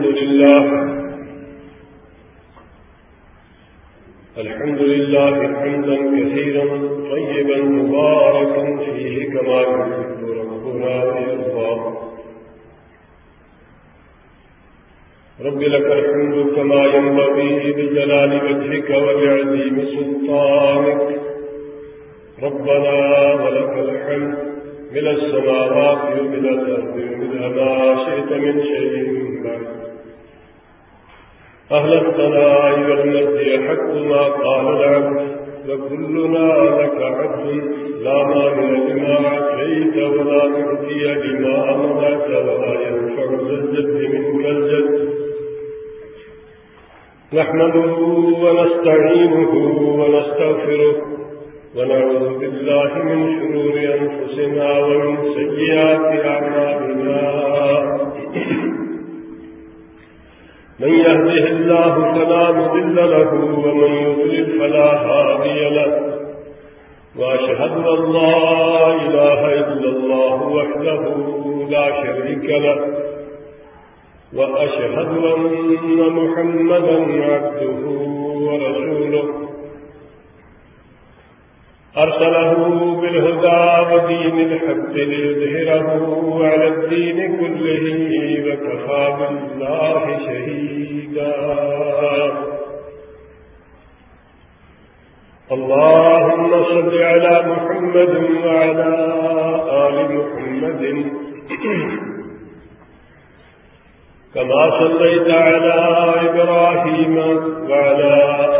الحمد لله. الحمد لله حمدا كثيرا طيبا مباركا فيه كما يحب ربنا ويرضى. رب لك الحمد كما ينبغي بجلال وجهك ولعظيم سلطانك. ربنا ولك الحمد من السماوات ومن الأرض ومن ما شئت من شيء بعد. أهل الثناء والمجد حق ما قال العبد وكلنا لك عبد، لا مانع لما أعطيت ولا معطي لما أمرت ولا ينفع ذا الجد منك الجد. نحمده ونستعينه ونستغفره ونعوذ بالله من شرور أنفسنا ومن سيئات أعمالنا. من يهده الله فلا مضل له ومن يضلل فلا هادي له. وأشهد أن لا إله إلا الله وحده لا شريك له. وأشهد أن محمدا عبده ورسوله. أرسله بالهدى ودين الحق ليظهره على الدين كله وكفى بالله شهيدا. اللهم صل على محمد وعلى آل محمد. كما صليت على إبراهيم وعلى آل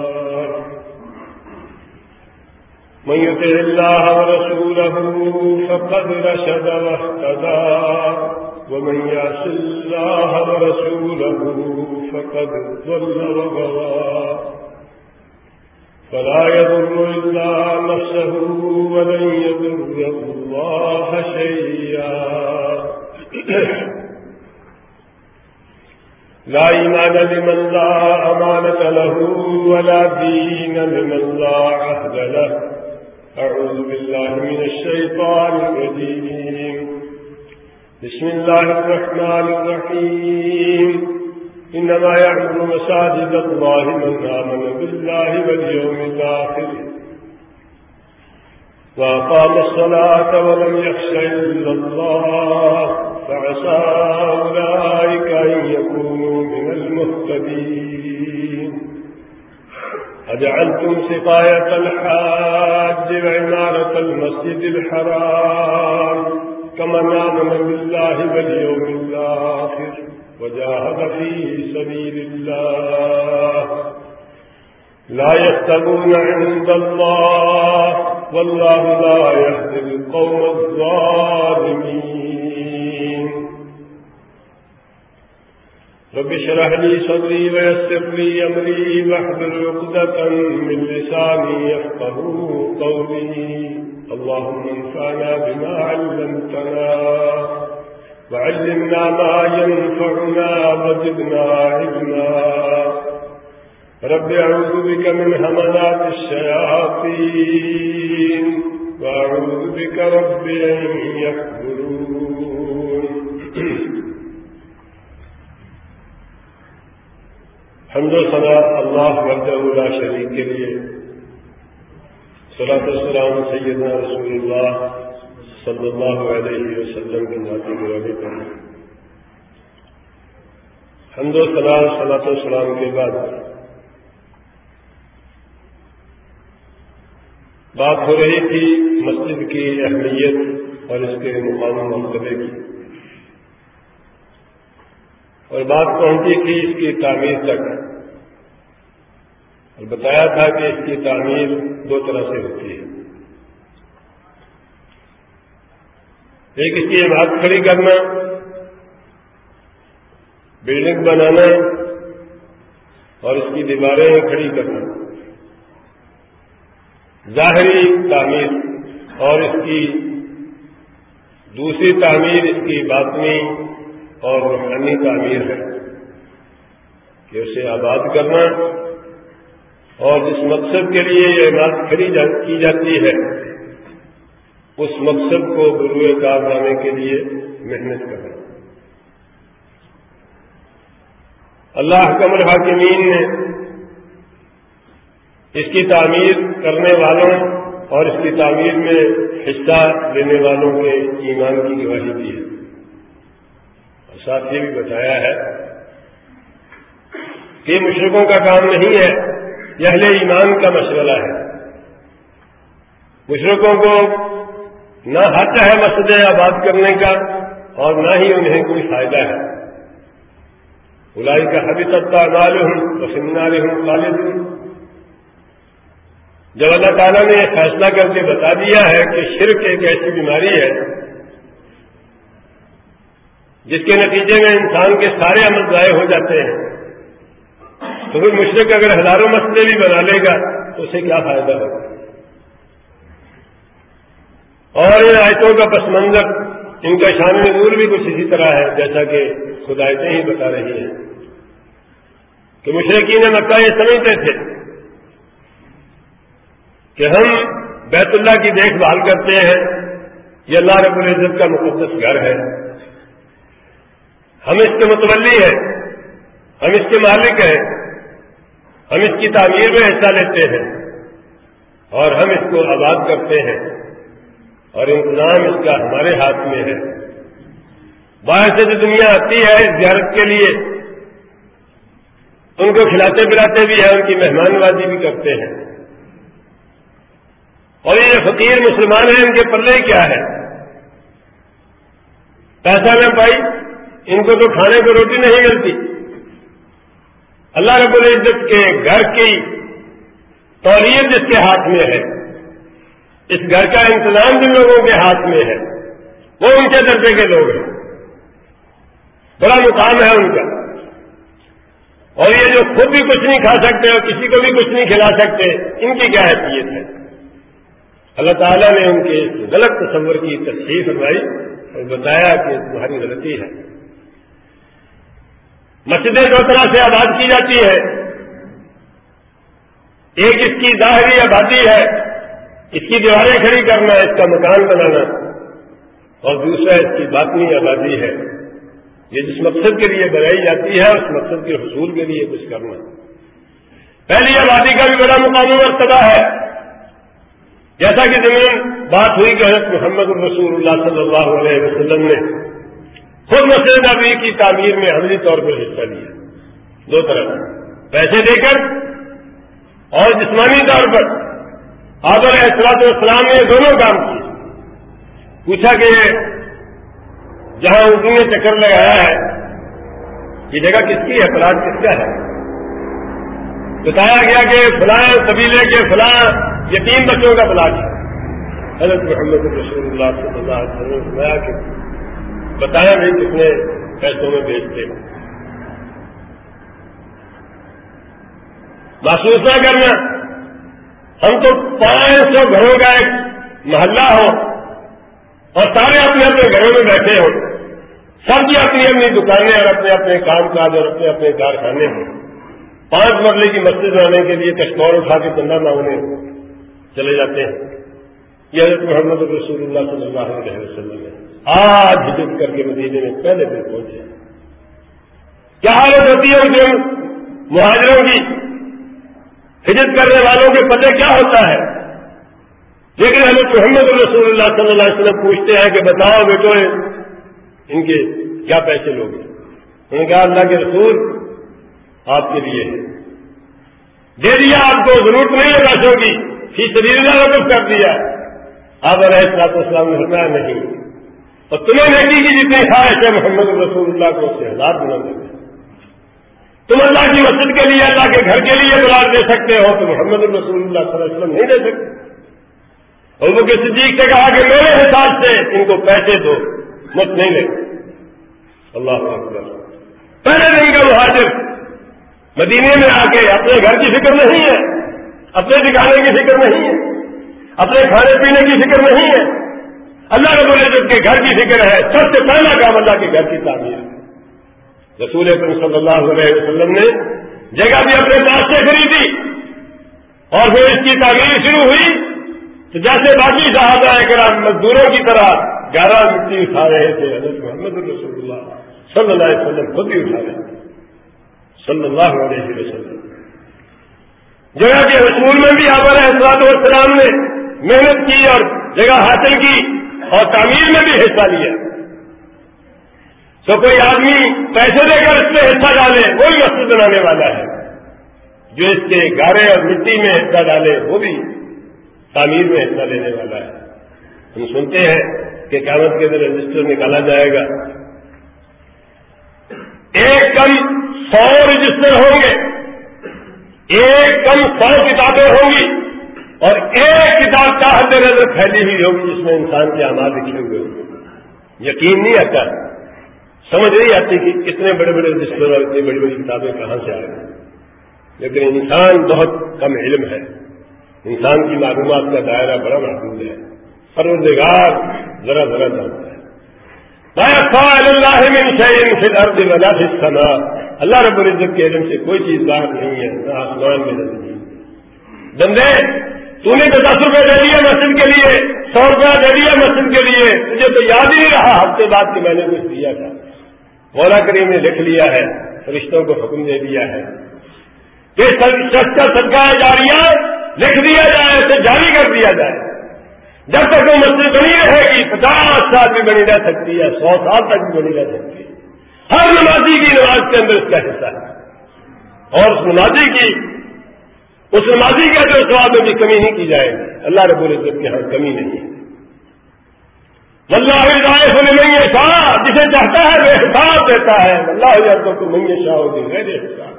من يطع الله ورسوله فقد رشد واهتدى. ومن يعص الله ورسوله فقد ضل وغوى فلا يضر إلا نفسه ولن يضر الله شيئا. لا إيمان لمن لا أمانة له ولا دين لمن لا عهد له. أعوذ بالله من الشيطان الرجيم. بسم الله الرحمن الرحيم. إنما يعمل مساجد الله من آمن بالله واليوم الآخر. وأقام الصلاة ولم يخش إلا الله. فعسى أولئك أن يكونوا من المهتدين. أجعلتم سقاية الحاج وعمارة المسجد الحرام كما نامن بالله واليوم الآخر وجاهد في سبيل الله. لا يستغون عند الله، والله لا يهدي القوم الظالمين. رب شرح لي صدري ويسر لي أمري واحذر عقدة من لساني يفقه قولي. اللهم انفعنا بما علمتنا وعلمنا ما ينفعنا وزدنا علما. رب أعوذ بك من همنات الشياطين وأعوذ بك رب أن يحضرون. حمد و صلاح اللہ وحدہ لا شریک کے لیے۔ صلاح السلام سیدنا رسول اللہ صلی اللہ علیہ وسلم کی ذاتی گرامی پر۔ حمد و صلاح صلاح السلام کے بعد۔ بات ہو رہی تھی مسجد کی اہمیت اور اس کے مقام و کی۔ اور بات پہنچی تھی اس کی تعمیر تک۔ اور بتایا تھا کہ اس کی تعمیر دو طرح سے ہوتی ہے۔ ایک اس کی عمارت کھڑی کرنا، بلڈنگ بنانا، اور اس کی دیواریں کھڑی کرنا۔ ظاہری تعمیر اور اس کی دوسری تعمیر، اس کی باطنی اور روحانی تعمیر ہے کہ اسے آباد کرنا۔ اور جس مقصد کے لیے یہ عمارت کھڑی کی جاتی ہے، اس مقصد کو گروئے کارنامے کے لیے محنت کرنا۔ اللہ کمر حاکمین نے اس کی تعمیر کرنے والوں اور اس کی تعمیر میں حصہ لینے والوں کے ایمان کی گواہی دی ہے۔ اور ساتھ یہ بھی بتایا ہے کہ مشرقوں کا کام نہیں ہے یہ اہل ایمان کا مشغلہ ہے۔ مشرقوں کو نہ حق ہے مسجد آباد کرنے کا اور نہ ہی انہیں کوئی فائدہ ہے۔ بلائی کا حبی سطح نال ہوں پسندار ہوں خالد ہوں جب اللہ تعالیٰ نے یہ فیصلہ کر کے بتا دیا ہے کہ شرک ایک ایسی بیماری ہے جس کے نتیجے میں انسان کے سارے عمل ضائع ہو جاتے ہیں۔ تو پھر مشرق اگر ہزاروں مسئلے بھی بنا لے گا تو اسے کیا فائدہ ہوگا؟ اور ان آیتوں کا پس منظر، ان کا شان نور بھی کچھ اسی طرح ہے، جیسا کہ خدایتیں ہی بتا رہی ہیں۔ کہ مشرقین مکہ یہ سمجھتے تھے کہ ہم بیت اللہ کی دیکھ بھال کرتے ہیں، یہ اللہ رب العزت کا مقدس گھر ہے۔ ہم اس کے متولی ہیں، ہم اس کے مالک ہیں۔ ہم اس کی تعمیر میں حصہ لیتے ہیں اور ہم اس کو آباد کرتے ہیں اور انتظام اس کا ہمارے ہاتھ میں ہے۔ باہر سے جو دنیا آتی ہے اس زیارت کے لیے، ان کو کھلاتے پلاتے بھی ہیں، ان کی مہمان بازی بھی کرتے ہیں۔ اور یہ فقیر مسلمان ہیں، ان کے پلے کیا ہے؟ پیسہ نہ پائی، ان کو تو کھانے کو روٹی نہیں ملتی۔ اللہ رب العزت کے گھر کی تولیت جس کے ہاتھ میں ہے، اس گھر کا انتظام جن لوگوں کے ہاتھ میں ہے، وہ ان کے درجے کے لوگ ہیں۔ بڑا مقام ہے ان کا۔ اور یہ جو خود بھی کچھ نہیں کھا سکتے اور کسی کو بھی کچھ نہیں کھلا سکتے، ان کی کیا حیثیت ہے؟ اللہ تعالیٰ نے ان کے غلط تصور کی تصحیح فرمائی اور بتایا کہ تمہاری غلطی ہے۔ مسجدیں دو طرح سے آباد کی جاتی ہے ایک اس کی ظاہری آبادی ہے، اس کی دیواریں کھڑی کرنا، اس کا مکان بنانا، اور دوسرا اس کی باطنی آبادی ہے۔ یہ جس مقصد کے لیے بنائی جاتی ہے، اس مقصد کے حصول کے لیے کچھ کرنا۔ پہلی آبادی کا بھی بڑا مقامی مرتبہ ہے۔ جیسا کہ زمین بات ہوئی کہ حضرت محمد الرسول اللہ صلی اللہ علیہ وسلم نے خود مسجد نبی کی تعمیر میں عملی طور پر حصہ لیا۔ دو طرح۔ پیسے دے کر اور جسمانی طور پر۔ آدر احتراط اسلام نے دونوں کام کیے۔ پوچھا کہ جہاں اردو نے چکر لگایا ہے، یہ جگہ کس کی ہے؟ پلاٹ کس کا ہے؟ بتایا گیا کہ فلاں قبیلے کے فلاں یہ تین بچوں کا بلاک ہے۔ حضرت محمد رسول اللہ صلی اللہ علیہ وسلم فرمایا کہ بتایا بھی کتنے پیسوں میں بیچتے محسوس نہ کرنا۔ ہم تو پانچ سو گھروں کا ایک محلہ ہو اور سارے اپنے اپنے گھروں میں بیٹھے ہوں سب کی اپنی اپنی دکانیں اور اپنے اپنے کام کاج اور اپنے اپنے کارخانے ہوں۔ پانچ مرلے کی مسجد بنانے کے لیے کشتور اٹھا کے چندہ مانگنے چلے جاتے ہیں۔ یہ حضرت محمد رسول اللہ صلی اللہ علیہ وسلم ہے۔ آج ہجت کر کے مدینے میں پہلے دن پہنچے کیا حالت ہوتی ہے ان کے مہاجروں کی؟ ہجت کرنے والوں کے پتے کیا ہوتا ہے؟ لیکن حضرت محمد رسول اللہ صلی اللہ علیہ وسلم پوچھتے ہیں کہ بتاؤ بیٹو، ان کے کیا پیسے لوگ انہوں نے کہا، اللہ کے رسول آپ کے لیے ہے دے دیا، آپ کو ضرورت نہیں ہے پیسوں کی۔ فی سبیل اللہ وقف کر دیا۔ آپ علیہ السلام نے فرمایا، نہیں۔ اور تمہیں نیکی کی جتنی خواہش ہے، محمد رسول اللہ کو اس سے ہزار بنا دیں تم اللہ کی مسجد کے لیے، اللہ کے گھر کے لیے بلا دے سکتے ہو، تو محمد رسول اللہ صلی اللہ علیہ وسلم نہیں دے سکتے۔ اور وہ کسی صدیق سے کہا کہ میرے حساب سے ان کو پیسے دو، مت نہیں لے۔ اللہ اکبر۔ پہلے دن کا مہاجر مدینے میں آ کے اپنے گھر کی فکر نہیں ہے، اپنے ٹھکانے کی فکر نہیں ہے، اپنے کھانے پینے کی فکر نہیں ہے۔ اللہ رب العزت کے گھر کی فکر ہے، سب سے پہلا کام اللہ کے گھر کی تعمیر ہے۔ رسول اکرم صلی اللہ علیہ وسلم نے جگہ بھی اپنے پاس سے خریدی اور پھر اس کی تعمیر شروع ہوئی۔ تو جیسے باقی صحابہ کرام مزدوروں کی طرح گیارہ مٹی اٹھا رہے تھے، حضرت محمد رسول اللہ صلی اللہ علیہ وسلم خود بھی اٹھا رہے تھے، صلی اللہ علیہ وسلم۔ جگہ کے رسول میں بھی آپ احساط والسلام نے محنت کی اور جگہ حاصل کی۔ اور تعمیر میں بھی حصہ لیا۔ تو کوئی آدمی پیسے دے کر اس میں حصہ ڈالے، وہی مسجد بنانے والا ہے۔ جو اس کے گارے اور مٹی میں حصہ ڈالے، وہ بھی تعمیر میں حصہ لینے والا ہے۔ ہم سنتے ہیں کہ کاغذ کے اندر رجسٹر نکالا جائے گا۔ ایک کم سو رجسٹر ہوں گے۔ ایک کم سو کتابیں ہوں گی۔ اور ایک کتاب کا حد نظر پھیلی ہوئی ہوگی جس میں انسان کے آماد لکھے ہوئے ہوں گے۔ یقین نہیں آتا، سمجھ نہیں آتی کہ کتنے بڑے بڑے رجسٹر اور اتنی بڑی بڑی کتابیں کہاں سے آئے لیکن انسان بہت کم علم ہے۔ انسان کی معلومات کا دائرہ بڑا محدود ہے۔ پروردگار ذرا ذرا جانتا ہے۔ اللہ اللہ رب العزت کے علم سے کوئی چیز باہر نہیں ہے، نہ آسمان میں نہیں بندے تو نے تو دس روپئے دے دیا مسجد کے لیے، سو روپیہ دے دیا مسجد کے لیے۔ مجھے تو یاد ہی نہیں رہا، ہفتے بعد کہ میں نے کچھ دیا تھا۔ مولا کریم نے لکھ لیا ہے، فرشتوں کو حکم دے دیا ہے۔ کہ شخص کا صدقہ جاریہ لکھ دیا جائے، اسے جاری کر دیا جائے۔ جب تک وہ مسجد بنی رہے گی، پچاس سال بھی بنی رہ سکتی ہے، سو سال تک بھی بنی رہ سکتی ہے۔ ہر نمازی کی نماز کے اندر اس کا حصہ ہے۔ اور اس نمازی کی اس نمازی کا جو سواب میں بھی کمی نہیں کی جائے گی۔ اللہ رب العزت کے ہاں کمی نہیں ہے۔ اللہ رائے سے نہیں ہے جسے چاہتا ہے وہ حساب دیتا ہے۔ اللہ عزت کو نہیں شاہ ہوگی میرے حساب۔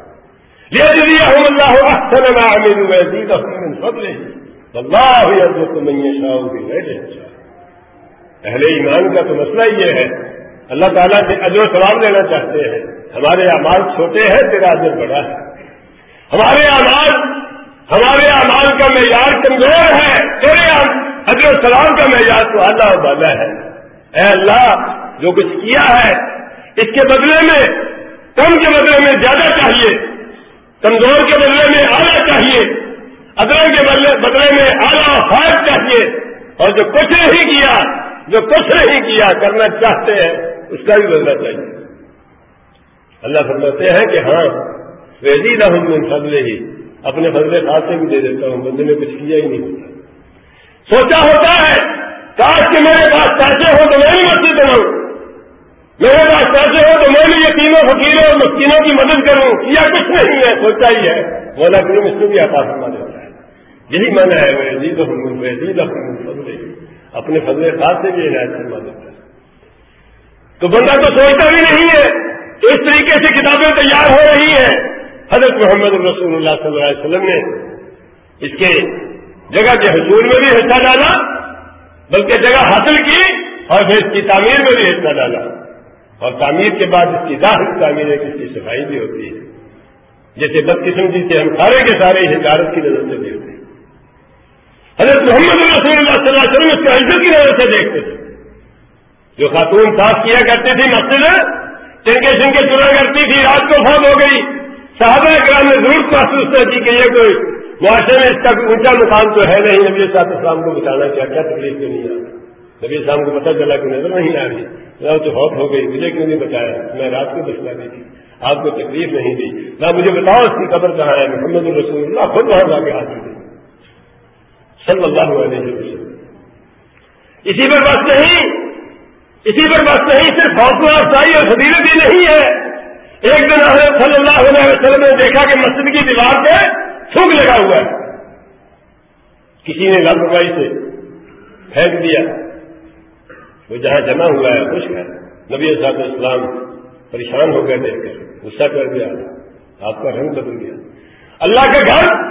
یہ دیا ہوں اللہ احسن میں امیر میں دید اللہ عزت کو نہیں شاہ ہوگی میرے حساب۔ اہل ایمان کا تو مسئلہ یہ ہے۔ اللہ تعالیٰ سے اجر و ثواب لینا چاہتے ہیں۔ ہمارے اعمال چھوٹے ہیں، تیرا اجر بڑا ہے۔ ہمارے اعمال ہمارے اعمال کا معیار کمزور ہے، تیرے حضرت السلام کا معیار تو اللہ والا ہے۔ اے اللہ، جو کچھ کیا ہے، اس کے بدلے میں، کم کے بدلے میں زیادہ چاہیے، کمزور کے بدلے میں اعلیٰ چاہیے ادرک کے بدلے میں اعلیٰ فائد چاہیے۔ اور جو کچھ نہیں کیا، جو کچھ نہیں کیا کرنا چاہتے ہیں، اس کا بھی بدلنا چاہیے۔ اللہ فرماتے ہیں کہ ہاں ویزی نہ ہوں فضلے ہی اپنے فضلے خاص سے بھی دے دیتا ہوں، بندے نے کچھ کیا ہی نہیں ہوتا۔ سوچا ہوتا ہے کاش کہ میرے پاس پیسے ہو تو میں بھی مسجد بناؤں۔ میرے پاس پیسے ہو تو میں بھی یہ تینوں فقیروں اور مسکینوں کی مدد کروں۔ یا کچھ نہیں ہے، سوچا ہی ہے۔ مولا کریم اس کو بھی آتا فرما دیتا ہے۔ یہی من ہے، وہ عزیز و عزیز فضلے۔ اپنے فضل خاص سے بھی عنایت فرما دیتا ہے۔ تو بندہ تو سوچتا بھی نہیں ہے تو اس طریقے سے کتابیں تیار ہو رہی ہیں۔ حضرت محمد رسول اللہ صلی اللہ علیہ وسلم نے اس کے جگہ کے حضور میں بھی حصہ ڈالا، بلکہ جگہ حاصل کی اور پھر اس کی تعمیر میں بھی حصہ ڈالا۔ اور تعمیر کے بعد اس کی ظاہر تعمیر ہے کہ اس کی صفائی بھی ہوتی ہے۔ جیسے بد قسمتی جی سے ہم سارے کے سارے حکارت کی نظر سے دیکھتے ہیں۔ حضرت محمد رسول اللہ صلی اللہ علیہ وسلم اس کو عزت کی نظر سے دیکھتے تھے۔ جو خاتون صاف کیا کرتی تھی مسجد چنکے چنکے چنا کرتی تھی، رات کو فوت ہو گئی۔ صحابہ کرام نے ضرور محسوس نہ کی کہ یہ کوئی معاشرے میں اس کا اونچا مقام تو ہے نہیں، نبی صاحب اسلام کو بتانا کیا کیا تکلیف میں نہیں آ نبی صاحب کو پتہ چلا کہ نظر نہیں آ رہی۔ تو بہت ہو گئی، مجھے کیوں نہیں بتایا؟ میں رات کو بچنا دی تھی، آپ کو تکلیف نہیں دی۔ نہ مجھے بتاؤ اس کی قبر کہاں ہے، محمد الرسول اللہ خود وہاں جا کے حاضر دی صلی اللہ علیہ وسلم۔ اسی پر بس نہیں، اسی پر بس نہیں، صرف حوصلہ افزائی اور فضیلت ہی نہیں ہے۔ ایک دن حضرت صلی اللہ علیہ وسلم نے دیکھا کہ مسجد کی دیوار پہ تھوک لگا ہوا ہے۔ کسی نے لاپرواہی سے پھینک دیا۔ وہ جہاں جمع ہوا ہے، خوش ہے۔ نبی صاحب اسلام پریشان ہو گئے دیکھ کر، غصہ کر گیا۔ آپ کا رنگ بدل گیا۔ اللہ کا گھر،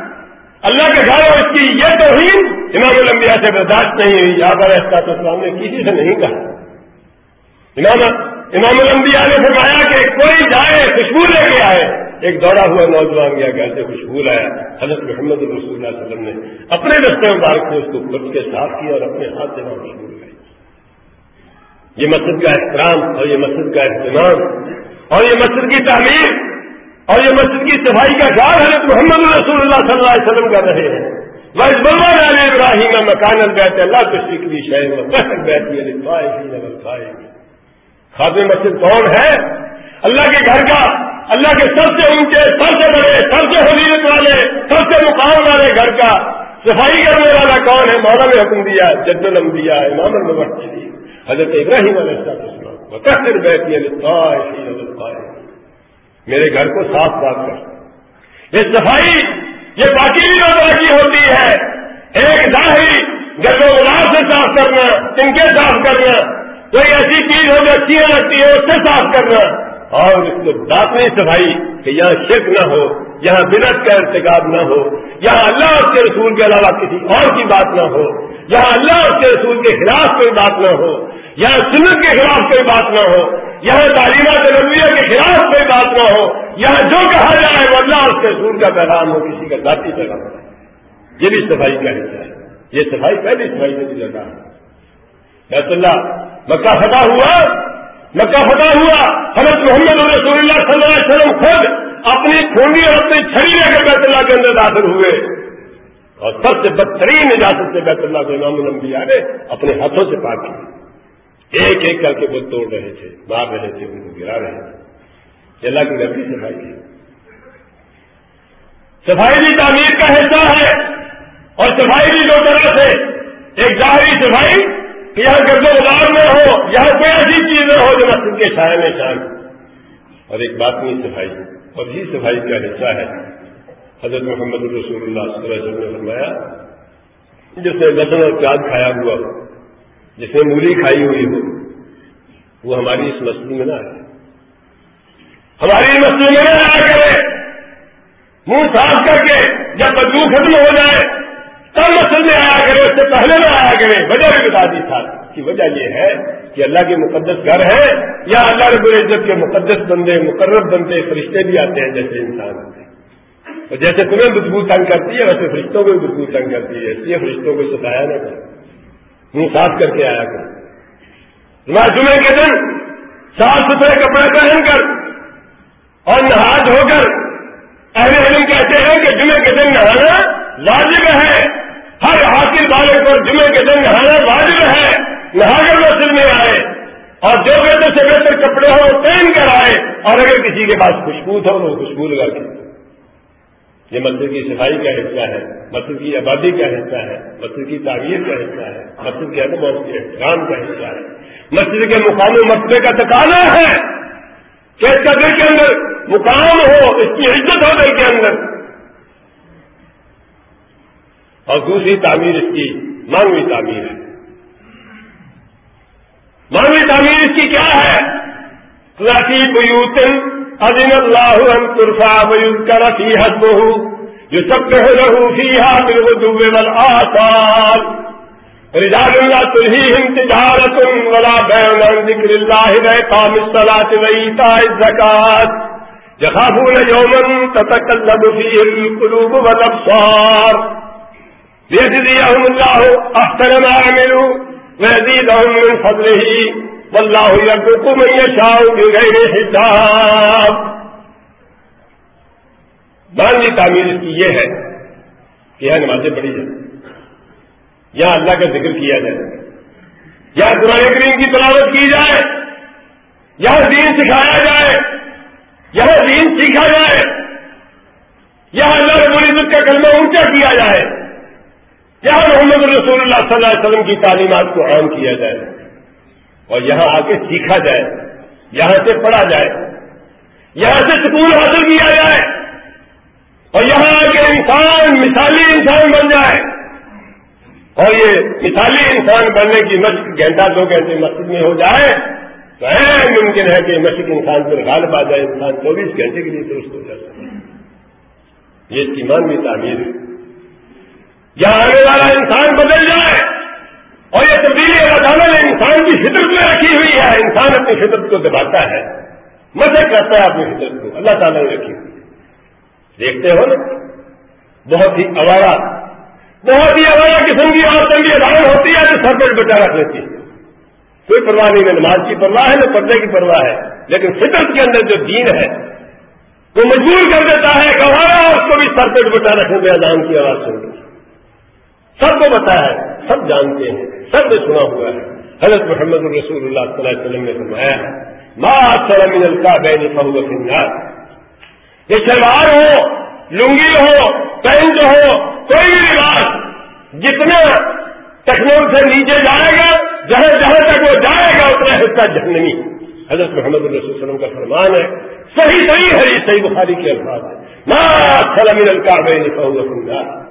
اللہ کے گھر اور اس کی یہ توہین امام الانبیاء سے برداشت نہیں ہوئی۔ یہاں پر احساس اسلام نے کسی سے نہیں کہا۔ امام امام الانبیاء نے فرمایا کہ کوئی جائے خوشبو لے کے آئے۔ ایک دوڑا ہوا نوجوان گیا گھر سے خوشبو لایا۔ حضرت محمد رسول اللہ علیہ وسلم نے اپنے رستے مبارک سے اس کو خود کے صاف کیا اور اپنے ہاتھ سے وہاں خوشبو لگائی یہ مسجد کا احترام اور یہ مسجد کا اہتمام اور یہ مسجد کی تعمیر اور یہ مسجد کی صفائی کا خیال حضرت محمد رسول اللہ صلی اللہ علیہ وسلم کر رہے ہیں۔ بس ابراہیم مکان البیت اللہ تو شکری شہر بیٹھی خاتم مسجد کون ہے؟ اللہ کے گھر کا، اللہ کے سب سے اونچے سب سے بڑے سب سے حلیت والے سب سے مقام والے گھر کا صفائی کرنے والا کون ہے؟ مولا نے حکم دیا، جد الانبیاء، امام المبشرین حضرت ابراہیم علیہ السلام۔ میرے گھر کو صاف صاف کر۔ یہ صفائی، یہ باقی بھی لوگ باقی ہوتی ہے۔ ایک ظاہری گرد و سے صاف کرنا ان کے صاف کرنا۔ کوئی ایسی چیز ہو جو اچھی لگتی ہے، اس سے صاف کرنا۔ اور اس کو دانتنی صفائی کہ یہاں شرک نہ ہو، یہاں بنت کا ارتکاب نہ ہو، یہاں اللہ اس کے رسول کے علاوہ کسی اور کی بات نہ ہو، یہاں اللہ اس کے رسول کے خلاف کوئی بات نہ ہو، یہاں سنت کے خلاف کوئی بات نہ ہو، یہاں تعلیمات نبویہ کے خلاف کوئی بات نہ ہو، یہاں جو کہا جائے وہ اللہ اس کے رسول کا پیغام ہو، کسی کا ذاتی پیغام ہو۔ یہ بھی صفائی کا حصہ ہے۔ یہ صفائی پہلی صفائی سے گزرتا ہے۔ بیت اللہ، مکہ فتح ہوا، مکہ فتح ہوا، حضرت محمد رسول اللہ صلی اللہ علیہ وسلم خود اپنی کھونڈی اور اپنی چھڑی لے کر بیت اللہ کے اندر داخل ہوئے۔ اور سب سے بدترین اجازت سے بیت اللہ کو امام الانبیاء نے اپنے ہاتھوں سے پاک کی ایک ایک کر کے وہ توڑ رہے تھے، مار رہے تھے، ان کو گرا رہے تھے۔ اللہ کی غلطی صفائی کی۔ صفائی بھی تعمیر کا حصہ ہے اور صفائی بھی دو طرح سے، ایک ظاہری صفائی کہ یہاں گرد و غبار میں ہو، یہاں کوئی ایسی چیز نہ ہو جو مسجد کے سائے میں شان اور ایک بات نہیں صفائی اور یہ صفائی کا حصہ ہے۔ حضرت محمد رسول اللہ صلی اللہ علیہ وسلم نے فرمایا جس نے لسن اور پیاز کھایا ہوا ہو جس نے مولی کھائی ہوئی ہو، وہ ہماری اس مسجد میں نہ آئے۔ ہماری مسجد میں نہ آیا کرے۔ منہ صاف کر کے جب بدلو ختم ہو جائے تب مسجد میں آیا کرے، اس سے پہلے نہ آیا کرے۔ وجہ بھی بتا دی تھا۔ کی وجہ یہ ہے کہ اللہ کے مقدس گھر ہے یا اللہ رب العزت کے مقدس بندے، مقرر بندے، فرشتے بھی آتے ہیں جیسے انسان آتے ہیں۔ اور جیسے تمہیں بدبو تنگ کرتی ہے، ویسے فرشتوں کو بھی بدبو تنگ کرتی ہے۔ اس لیے فرشتوں کو ستایا نہ کر منہ صاف کر کے آیا کر جمعے کے دن صاف ستھرے کپڑے پہن کر اور نہا دھو کر اہل علم کہتے ہیں کہ جمعے کے دن نہانا واجب ہے۔ حاصل والے کو جمعے کے دن نہانا واجب ہے۔ نہا کر مسجد میں آئے اور جو بہتر سے بہتر کپڑے ہو وہ پہن کر آئے اور اگر کسی کے پاس خوشبو ہو تو خوشبو لگا کے یہ مسجد کی صفائی کا حصہ ہے، مسجد کی آبادی کا حصہ ہے، مسجد کی تعمیر کا حصہ ہے، مسجد کے ادب اور احترام کا حصہ ہے۔ مسجد کے مقام و مسئلے کا تقاضا ہے کہ اس کا دل کے اندر مقام ہو، اس کی عزت ہو دل کے اندر۔ اور دوسری تعمیر اس کی مانگوی تعمیر ہے۔ مانگوی تعمیر اس کی کیا ہے؟ راسی بوتن ادین اللہ ترفا میوز کا رسی حد بہو جو سب کہ رہو فی ہاتھ ڈوبے بل آسان رجال اللہ تلہی ہم تجارت ولا بین ذکر اللہ رقام الصلاة وإيتاء الزكاة يخافون يوما تتقلب فيه القلوب والأبصار ليجزيهم الله أحسن ما عملوا ويزيدهم من فضله والله يرزق من يشاء بغير حساب۔ بانی تعمیر اس کی یہ ہے کہ یہاں نمازیں پڑھی جائیں۔ یہاں اللہ کا ذکر کیا جائے۔ یہاں قرآن کریم کی تلاوت کی جائے۔ یہاں دین سکھایا جائے۔ یہاں دین سیکھا جائے۔ یہاں اللہ رب العزت کا کلمہ اونچا کیا جائے۔ یہاں محمد رسول اللہ صلی اللہ علیہ وسلم کی تعلیمات کو عام کیا جائے اور یہاں آ کے سیکھا جائے، یہاں سے پڑھا جائے، یہاں سے سکون حاصل کیا جائے اور یہاں آ کے انسان مثالی انسان بن جائے۔ اور یہ مثالی انسان بننے کی مشق گھنٹہ دو گھنٹے مسجد میں ہو جائے تو ممکن ہے کہ مشق انسان پر غالب آ جائے، انسان چوبیس گھنٹے کے لیے درست ہو جائے۔ یہ ایمان بھی تعمیر ہے۔ یہاں آنے والا انسان بدل جائے اور یہ تبدیلی اللہ تعالیٰ نے انسان کی فطرت میں رکھی ہوئی ہے، انسان اپنی فطرت کو دباتا ہے۔ مزے کرتا ہے اپنی فطرت کو۔ اللہ تعالیٰ نے رکھی ہوئی دیکھتے ہو نا، بہت ہی اوارا بہت ہی الگ قسم کی آپ کی ادارت ہوتی ہے جو سر پر بچا رکھ لیتی ہے کوئی پرواہ نہیں، نہ نماز کی پرواہ ہے، نہ پردے کی پرواہ ہے۔ لیکن فطرت کے اندر جو دین ہے، وہ مجبور کر دیتا ہے گوارا ہاں، اس کو بھی سر پہ بچا رکھنے میں اذان کی آواز سن سب کو پتا ہے، سب جانتے ہیں، سب نے سنا ہوا ہے۔ حضرت محمد الرسول اللہ صلی اللہ علیہ وسلم نے فرمایا ہے ماں سلم کا بین فہو سنگار یہ شلوار ہو، لنگی ہو، پینٹ ہو، کوئی بھی لباس، جتنا ٹیکنول سے نیچے جائے گا، جہاں جہاں تک وہ جائے گا، اتنا حصہ جہنمی۔ حضرت محمد علیہ وسلم کا فرمان ہے، صحیح صحیح ہے صحیح بخاری کے الفاظ ہے سلم کا میں سنگا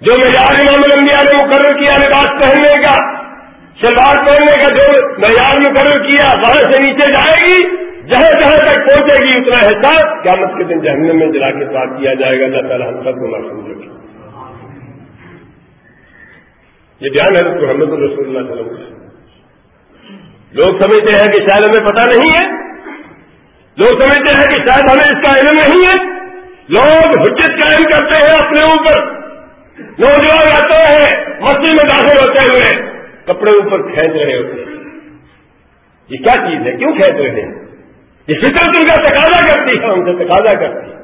جو معیار امام الانبیاء نے مقرر کیا لباس پہننے کا، شلوار پہننے کا، جو معیار مقرر کیا وہاں سے نیچے جائے گی، جہاں جہاں تک پہنچے گی، اتنا احساس قیامت کے دن جہنم میں جلا کے پاک کیا جائے گا۔ اللہ تعالیٰ ہم سب کو محسوس رکھے۔ یہ بیان ہے محمد الرسول اللہ صلی اللہ علیہ وسلم لوگ سمجھتے ہیں کہ شاید ہمیں پتا نہیں ہے۔ لوگ سمجھتے ہیں کہ شاید ہمیں اس کا علم نہیں ہے۔ لوگ حجت قائم کرتے ہیں اپنے اوپر۔ نوجوان آتے ہیں، مسجد میں داخل ہوتے ہوئے کپڑے اوپر کھینچ رہے ہوتے ہیں۔ یہ کیا چیز ہے؟ کیوں کھینچ رہے ہیں؟ یہ فطرت ان کا تقاضا کرتی ہے، ان سے تقاضا کرتی ہے۔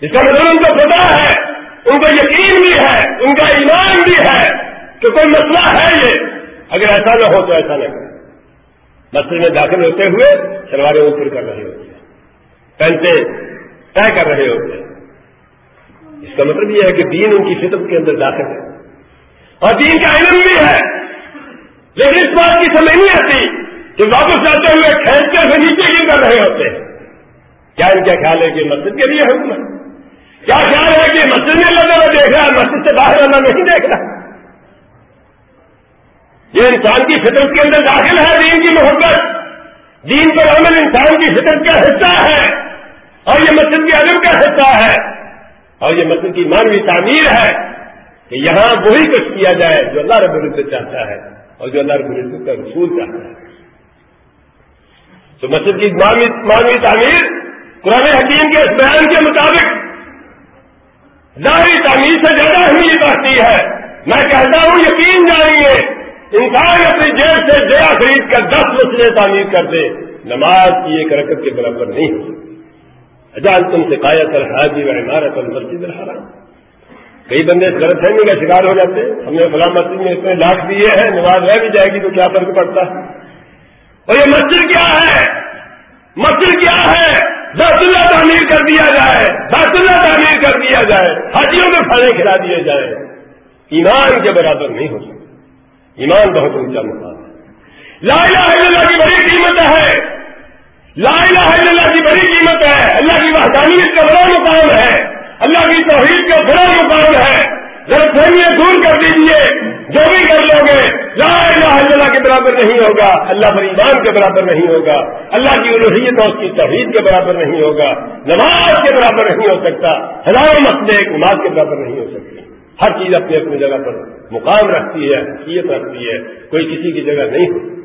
اس کا مطلب ان کو پتا ہے، ان کو یقین بھی ہے، ان کا ایمان بھی ہے کہ کوئی مسئلہ ہے یہ۔ اگر ایسا نہ ہو تو ایسا نہ کرے مسجد میں داخل ہوتے ہوئے سلواریں اوپر کر رہے ہوتے ہیں۔ پینٹیں طے کر رہے ہوتے ہیں۔ اس کا مطلب یہ ہے کہ دین ان کی فطرت کے اندر داخل ہے۔ اور دین کا علم بھی ہے۔ لیکن اس بات کی سمجھ نہیں آتی کہ واپس جاتے ہوئے کھینچتے سے نیچے کیوں کر رہے ہوتے ہیں؟ کیا ان کا خیال ہے کہ مسجد کے لیے حکم ہے؟ کیا خیال ہے کہ مسجد میں لگا ہوا دیکھ رہا ہے، مسجد سے باہر والا نہیں دیکھ رہا؟ یہ انسان کی فطرت کے اندر داخل ہے، دین کی محبت۔ دین پر عمل انسان کی فطرت کا حصہ ہے۔ اور یہ مسجد کے عدم کا حصہ ہے۔ اور یہ مسجد کی مانوی تعمیر ہے کہ یہاں وہی کچھ کیا جائے جو اللہ رب العزت چاہتا ہے اور جو اللہ رب العزت کا رسول چاہتا ہے۔ تو مسجد کی مانوی تعمیر قرآن حکیم کے اس بیان کے مطابق ظاہری تعمیر سے زیادہ اہمیت رکھتی ہے۔ میں کہتا ہوں، یقین جانیے، انسان اپنی جیب سے جیا خرید کر دس مسئلے تعمیر کر دے، نماز کی ایک رکت کے برابر نہیں ہو اجان تم سے قایت الحاجی و عمارت المسجد الحرام. کئی بندے اس غلط فہمی کا شکار ہو جاتے ہیں. ہم نے فلاں مسجد میں اتنے لاکھ دیے ہیں، نماز رہ بھی جائے گی تو کیا فرق پڑتا؟ ہے اور یہ مسجد کیا ہے؟ مسجد کیا ہے؟ دس اللہ تعمیر کر دیا جائے دس اللہ تعمیر کر دیا جائے، حاجیوں میں پھلے کھلا دیے جائے ایمان کے برابر نہیں ہو سکتا۔ ایمان بہت اونچا مقام ہے۔ لا الہ الا اللہ کی بڑی قیمت ہے۔ لا الہ الا اللہ کی بڑی قیمت ہے۔ اللہ کی وحدانیت کا بڑا مقام ہے۔ اللہ کی توحید کا بڑا مقام ہے۔ ذرا فہمیاں دور کر دیجیے جو بھی کر لو گے، لا الہ الا اللہ کے برابر نہیں ہوگا۔ اللہ پر ایمان کے برابر نہیں ہوگا۔ اللہ کی الوحیت اور اس کی توحید کے برابر نہیں ہوگا۔ نماز کے برابر نہیں ہو سکتا۔ ہزاروں مسئلے ایک نماز کے برابر نہیں ہو سکتی۔ ہر چیز اپنی اپنی جگہ پر مقام رکھتی ہے حیثیت رکھتی ہے۔ کوئی کسی کی جگہ نہیں ہوتی۔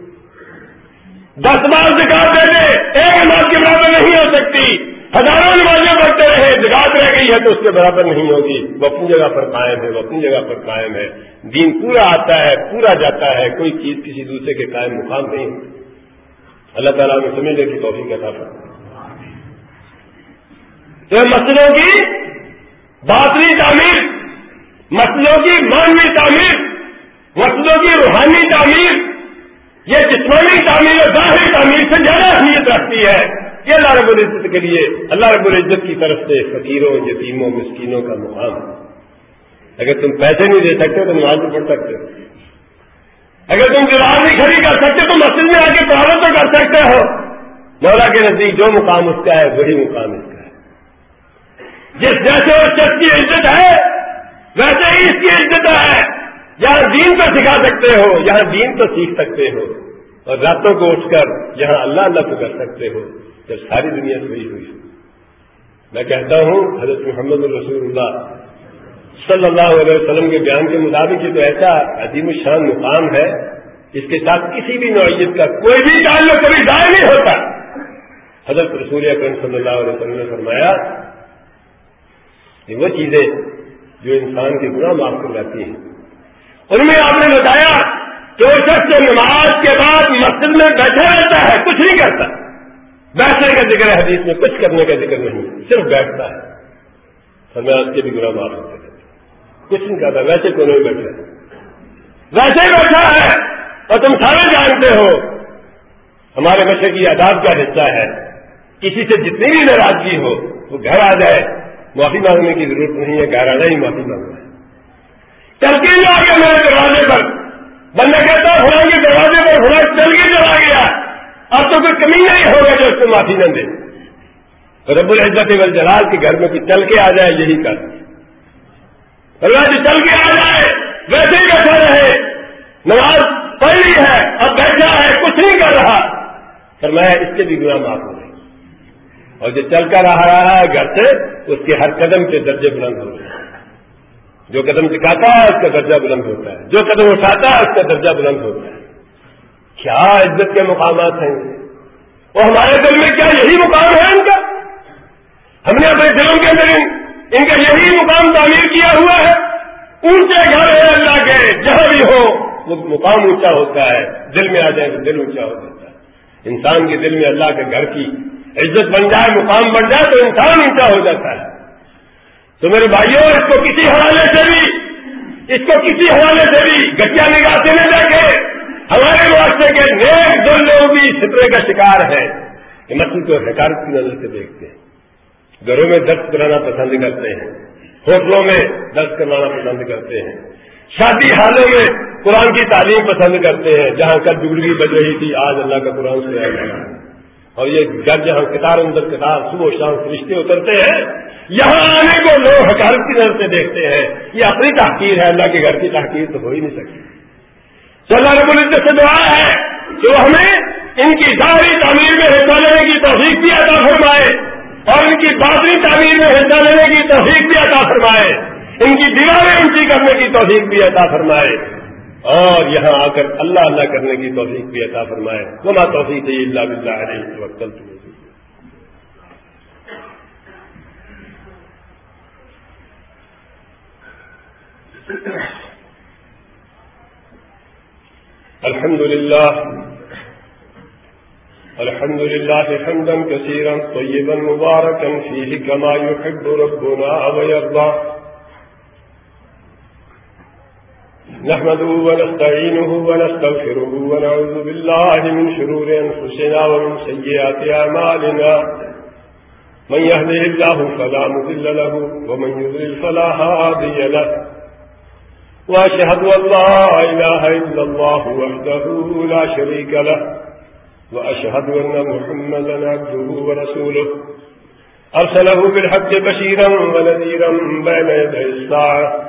دس بار دکھا دے دے ایک نماز کے برابر نہیں ہو سکتی۔ ہزاروں نمازیں بڑھتے رہے جگات رہ گئی ہے تو اس کے برابر نہیں ہوگی وہ اپنی جگہ پر قائم ہے، وہ اپنی جگہ پر قائم ہے۔ دین پورا آتا ہے، پورا جاتا ہے، کوئی چیز کسی دوسرے کے قائم مقام نہیں۔ اللہ تعالیٰ نے سمجھنے کی توفیق کا تھا تو مسئلوں کی باطنی تعمیر مسئلوں کی مانوی تعمیر مسئلوں کی روحانی تعمیر۔ یہ جسمانی تعمیر اور ظاہری تعمیر سے زیادہ اہمیت رکھتی ہے۔ یہ اللہ رب العزت کے لیے اللہ رب العزت کی طرف سے فقیروں، یتیموں، مسکینوں کا مقام۔ اگر تم پیسے نہیں دے سکتے تو نماز میں پڑھ سکتے۔ ہو اگر تم جماعت نہیں کھڑی کر سکتے تو مسجد میں آ کے پڑھانا تو کر سکتے ہو۔ مولا کے نزدیک جو مقام اس کا ہے، وہی مقام اس کا ہے۔ جس جیسے اور شخص کی عزت ہے، ویسے ہی اس کی عزت ہے۔ یہاں دین تو سکھا سکتے ہو، یہاں دین تو سیکھ سکتے ہو۔ اور راتوں کو اٹھ کر یہاں اللہ اللہ کو کر سکتے ہو، جب ساری دنیا سوئی ہوئی۔ میں کہتا ہوں، حضرت محمد الرسول اللہ صلی اللہ علیہ وسلم کے بیان کے مطابق یہ تو ایسا عظیم الشان مقام ہے، اس کے ساتھ کسی بھی نوعیت کا کوئی بھی تعلق کبھی ضائع نہیں ہوتا۔ حضرت رسول اکرم صلی اللہ علیہ وسلم نے فرمایا کہ وہ چیزیں جو انسان کے گناہ معاف کر جاتی ہیں۔ ان میں آپ نے بتایا کہ وہ شخص نماز کے بعد مسجد میں بیٹھا رہتا ہے، کچھ نہیں کرتا۔ بیٹھنے کا ذکر ہے حدیث میں، کچھ کرنے کا ذکر نہیں صرف بیٹھتا ہے۔ فرمایا اس کے بھی گناہ معاف ہوتے کچھ نہیں کرتا ویسے کوئی نہیں بیٹھا ویسے بیٹھا ہے۔ اور تم سارے جانتے ہو۔ ہمارے بچے کی آداب کا حصہ ہے۔ کسی سے جتنی بھی ناراضگی ہو، وہ گھر آ جائے۔ معافی مانگنے کی ضرورت نہیں ہے، گھر آنا ہی معافی مانگنا ہے۔ چل کے آ گیا میرے دروازے پر۔ بندہ کہتا ہوا کے جی دروازے پر ہوا چل کے چلا گیا۔ اب تو کوئی کمی نہیں ہوگا جو اس کو معافی نہ دے۔ رب العزت جلال کے گھر میں کوئی چل کے آ جائے یہی کر۔ جو جی چل کے آ جائے، ویسے ہی بیٹھا رہے۔ نماز پڑھی ہے، اب بیٹھا ہے، کچھ نہیں کر رہا۔ پر میں اس کے بھی گنا معاف ہو گئی اور جو چل کر آ رہا ہے گھر سے، اس کے ہر قدم کے درجے بلند ہو گئے۔ جو قدم چکاتا ہے اس کا درجہ بلند ہوتا ہے جو قدم اٹھاتا ہے اس کا درجہ بلند ہوتا ہے کیا عزت کے مقامات ہیں وہ ہمارے دل میں کیا یہی مقام ہے ان کا؟ ہم نے اپنے دلوں کے اندر ان کا یہی مقام تعمیر کیا ہوا ہے۔ اونچے گھر ہے اللہ کے، جہاں بھی ہو، وہ مقام اونچا ہوتا ہے۔ دل میں آ جائے تو دل اونچا ہو جاتا ہے۔ انسان کے دل میں اللہ کے گھر کی عزت بن جائے، مقام بن جائے تو انسان اونچا ہو جاتا ہے۔ تو میرے بھائیوں اس کو کسی حوالے سے بھی، اس کو کسی حوالے سے بھی گٹیا نگاہ سے نہ دیکھے۔ ہمارے معاشرے کے نیک دو لوگ بھی خطرے کا شکار ہے۔ کہ کو حکارت کی نظر سے دیکھتے ہیں۔ گھروں میں درد کرانا پسند کرتے ہیں۔ ہوٹلوں میں درد کروانا پسند کرتے ہیں۔ شادی حالوں میں قرآن کی تعلیم پسند کرتے ہیں۔ جہاں کل ڈگڑی بج رہی تھی، آج اللہ کا قرآن سے آ گیا۔ اور یہ گھر جہاں کتار اندر کتار صبح شام رشتے اترتے ہیں، یہاں آنے کو لوگ حکارت کی نظر سے دیکھتے ہیں۔ یہ اپنی تحقیر ہے، اللہ کے گھر کی تحقیر تو ہو ہی نہیں سکتی۔ اللہ رب العزت سے دعا ہے جو ہمیں ان کی ظاہری تعمیر میں حصہ لینے کی توفیق بھی عطا فرمائے اور ان کی باطنی تعمیر میں حصہ لینے کی توفیق بھی عطا فرمائے۔ ان کی دیواریں اونچی کرنے کی توفیق بھی عطا فرمائے۔ اور یہاں آ کر اللہ اللہ کرنے کی توفیق بھی عطا فرمائے۔ وما توفیق اللہ بلّہ علیہ وقت الحمد لله الحمد لله حمدا كثيرا طيبا مباركا فيه كما يحب ربنا ويرضى نحمده ونستعينه ونستغفره ونعوذ بالله من شرور أنفسنا ومن سيئات أعمالنا. من يهده الله فلا مذل له ومن يذل فلا هادي له. وأشهد أن لا إله إلا الله وحده لا شريك له. وأشهد أن محمدا عبده ورسوله. أرسله بالحق بشيرا ونذيرا بين يدي الساعة.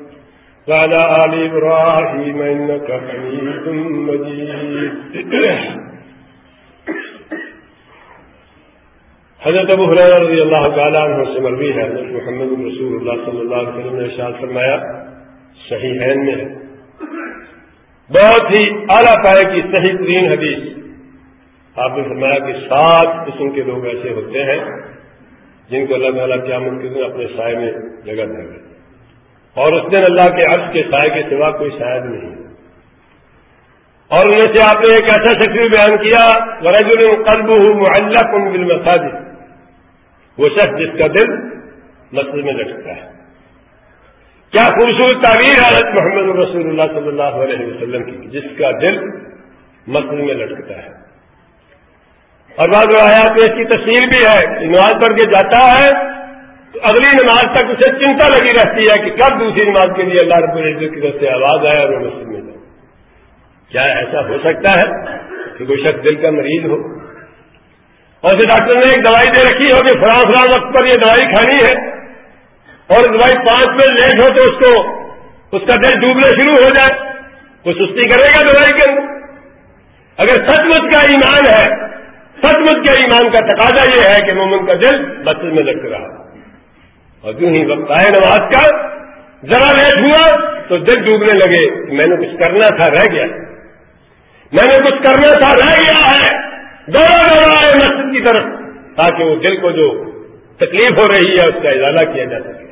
وعلى آل إبراهيم إنك حميد مجيد. حضرت ابو حریر رضی اللہ تعالیٰ عنہ سے مروی ہے محمد رسول اللہ صلی اللہ علیہ وسلم نے ارشاد فرمایا، صحیح ہے میں بہت ہی اعلیٰ پائے کی صحیح ترین حدیث۔ آپ نے فرمایا کہ سات قسم کے لوگ ایسے ہوتے ہیں جن کو اللہ تعالیٰ کیا ممکن اپنے سائے میں جگہ دیں گے۔ اور اس دن اللہ کے عرض کے سائے کے سوا کوئی شاید نہیں۔ اور ان سے آپ نے ایک ایسا شکل بیان کیا ورج القلب ہوں اللہ کن بل وہ شخص جس کا دل مسجد میں لٹکتا ہے۔ کیا خوبصورت تعبیر حضرت محمد رسول اللہ صلی اللہ علیہ وسلم کی، جس کا دل مسجد میں لٹکتا ہے۔ اور بعض آیات میں اس کی تصویر بھی ہے، نماز پڑھ کے جاتا ہے تو اگلی نماز تک اسے چنتا لگی رہتی ہے کہ کب دوسری نماز کے لیے اللہ رب العزت کی طرف سے آواز آئے اور وہ مسجد میں جائے۔ کیا ایسا ہو سکتا ہے کہ کوئی شخص دل کا مریض ہو؟ اور اسے ڈاکٹر نے ایک دوائی دے رکھی ہو کہ فلاں فلاں وقت پر یہ دوائی کھانی ہے۔ اور دوائی پانچ میں لیٹ ہو تو اس کو، اس کا دل ڈوبنا شروع ہو جائے۔ وہ سستی کرے گا دوائی کے اندر؟ اگر سچ مچ کا ایمان ہے، سچ مچ کے ایمان کا تقاضا یہ ہے کہ مومن کا دل بچے میں لگ رہا اور جو ہی وقت آئے نماز کا، ذرا لیٹ ہوا تو دل ڈوبنے لگے کہ میں نے کچھ کرنا تھا، رہ گیا۔ میں نے کچھ کرنا تھا، رہ گیا ہے۔ دوڑا دوڑا آئے مسجد کی طرف تاکہ وہ دل کو جو تکلیف ہو رہی ہے اس کا اضالہ کیا جا سکے۔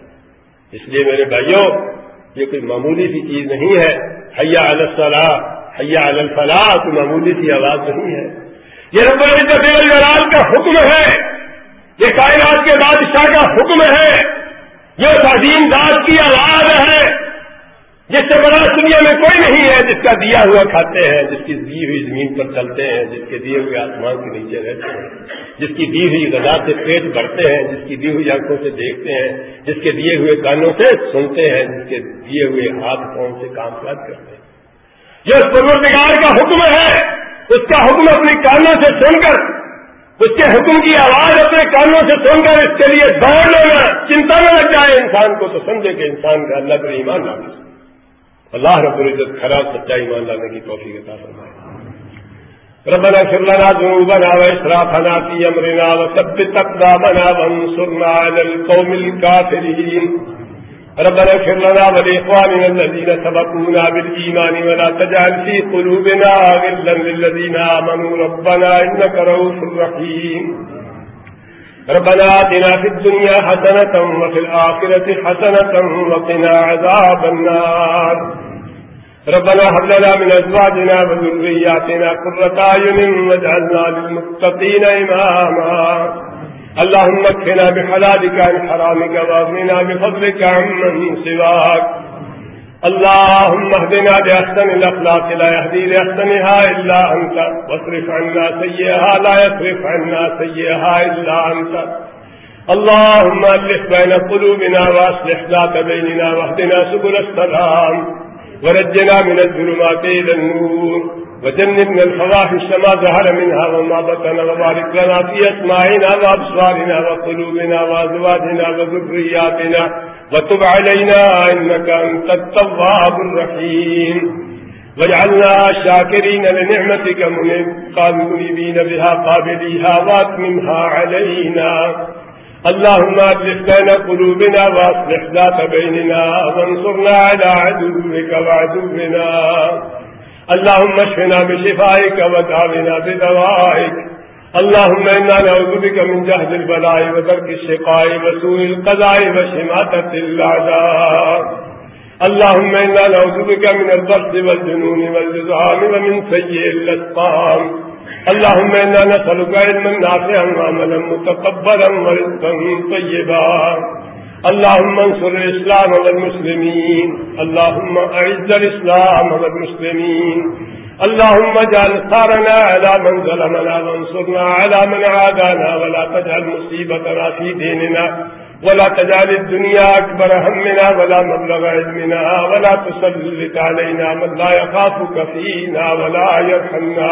اس لیے میرے بھائیوں، یہ کوئی معمولی سی چیز نہیں ہے۔ حیا الفلاح حیا الفلاح، کوئی معمولی سی آواز نہیں ہے۔ یہ رب الجلال کا حکم ہے۔ یہ کائنات کے بادشاہ کا حکم ہے۔ یہ تعظیم داس کی آواز ہے، جس سے بڑا دنیا میں کوئی نہیں ہے، جس کا دیا ہوا کھاتے ہیں، جس کی دی ہوئی زمین پر چلتے ہیں، جس کے دیے ہوئے آسمان کے نیچے رہتے ہیں، جس کی دی ہوئی غذا سے پیٹ بھرتے ہیں، جس کی دی ہوئی آنکھوں سے دیکھتے ہیں، جس کے دیے ہوئے کانوں سے سنتے ہیں، جس کے دیے ہوئے ہاتھ پاؤں سے کام کاج کرتے ہیں۔ جو پروردگار کا حکم ہے، اس کا حکم اپنی کانوں سے سن کر اس کے حکم کی آواز اپنے کانوں سے سن کر اس کے لیے دوڑ لینا چنتا میں لگ جائے انسان کو تو سمجھے کہ انسان کا اللہ پر ایمان لانا اللہ رب العزت خراب سچائی مان لانے کی توفیق عطا فرمائے۔ ربنا اغفر لنا ذنوبنا واسرافنا في امرنا وثبت اقدامنا وانصرنا على القوم الكافرين ربنا اغفر لنا ولاخواننا الذين سبقونا بالايمان ولا تجعل في قلوبنا غلا للذين امنوا ربنا انك رؤوف رحيم. ربنا آتنا في الدنيا حسنة وفي الآخرة حسنة وقنا عذاب النار. ربنا هب لنا من أزواجنا وذرياتنا قرة أعين واجعلنا للمتقين إماما. اللهم اكفنا بحلالك عن حرامك واغننا بفضلك عمن سواك. اللهم اهدنا بأحسن الأخلاق، لا يهدي لأحسنها إلا أنت. واصرف عنا سيئها، لا يصرف عنا سيئها إلا أنت. اللهم ألف بين قلوبنا وأصلح ذات بيننا واهدنا سبل السلام. ورجنا من الظلمات إلى النور. وجنبنا الفواحش ما ظهر منها وما بطن وبارك لنا في أسماعنا وأبصارنا وقلوبنا وأزواجنا وذرياتنا. وتب علينا إنك أنت التواب الرحيم. واجعلنا شاكرين لنعمتك منبين بها قابليها واتممها علينا. اللهم أجلس بين قلوبنا وأصلح ذات بيننا وانصرنا على عدوك وعدونا. اللهم اشفنا بشفائك ودعونا بدوائك. اللهم إنا نعوذ بك من جهد البلاء وترك الشقاء وسوء القضاء وشماتة الأعداء. اللهم إنا نعوذ بك من الضرس والجنون والجزعان ومن سيء الأسقام. اللهم إنا نسألك علما نافعا وعملا متقبلا ورزقا طيبا. اللهم انصر الإسلام والمسلمين اللهم أعز الإسلام والمسلمين اللهم اجعل ثارنا على من ظلمنا وانصرنا على من عادانا ولا تجعل مصيبتنا في ديننا ولا تجعل الدنيا أكبر همنا ولا مبلغ علمنا ولا تسلط علينا من لا يخافك فينا ولا يرحمنا.